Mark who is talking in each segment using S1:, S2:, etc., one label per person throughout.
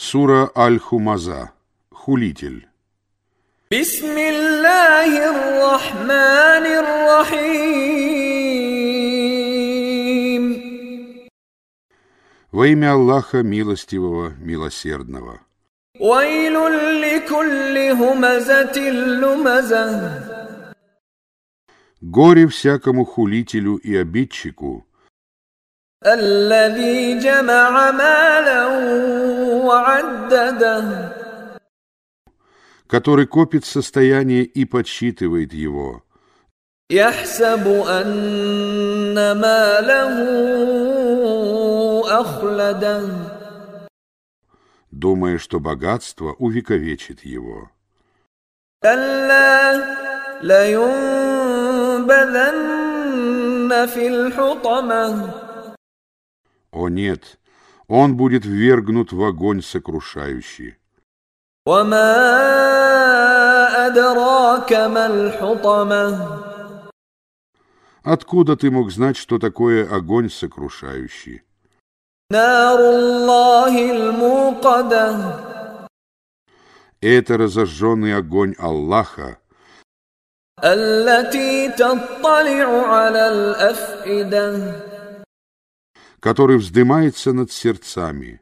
S1: Сура Аль-Хумаза. Хулитель. Во имя Аллаха Милостивого, Милосердного. Горе всякому хулителю и обидчику,
S2: الذي جمع مالا وعدده
S1: который копит состояние и подсчитывает его,
S2: يحسب أن ماله أخلده
S1: думая, что богатство увековечит его.
S2: كلا لينبذن في الحطمة
S1: О нет, он будет ввергнут в огонь сокрушающий.
S2: وما أدراك ما الحطمة
S1: Откуда ты мог знать, что такое огонь сокрушающий?
S2: نار الله الموقدة
S1: Это разожженный огонь Аллаха,
S2: التي تطلع على الأفئدة
S1: который вздымается над сердцами.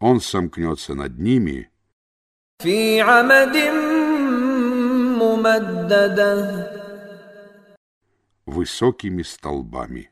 S1: Он сомкнется над ними высокими столбами.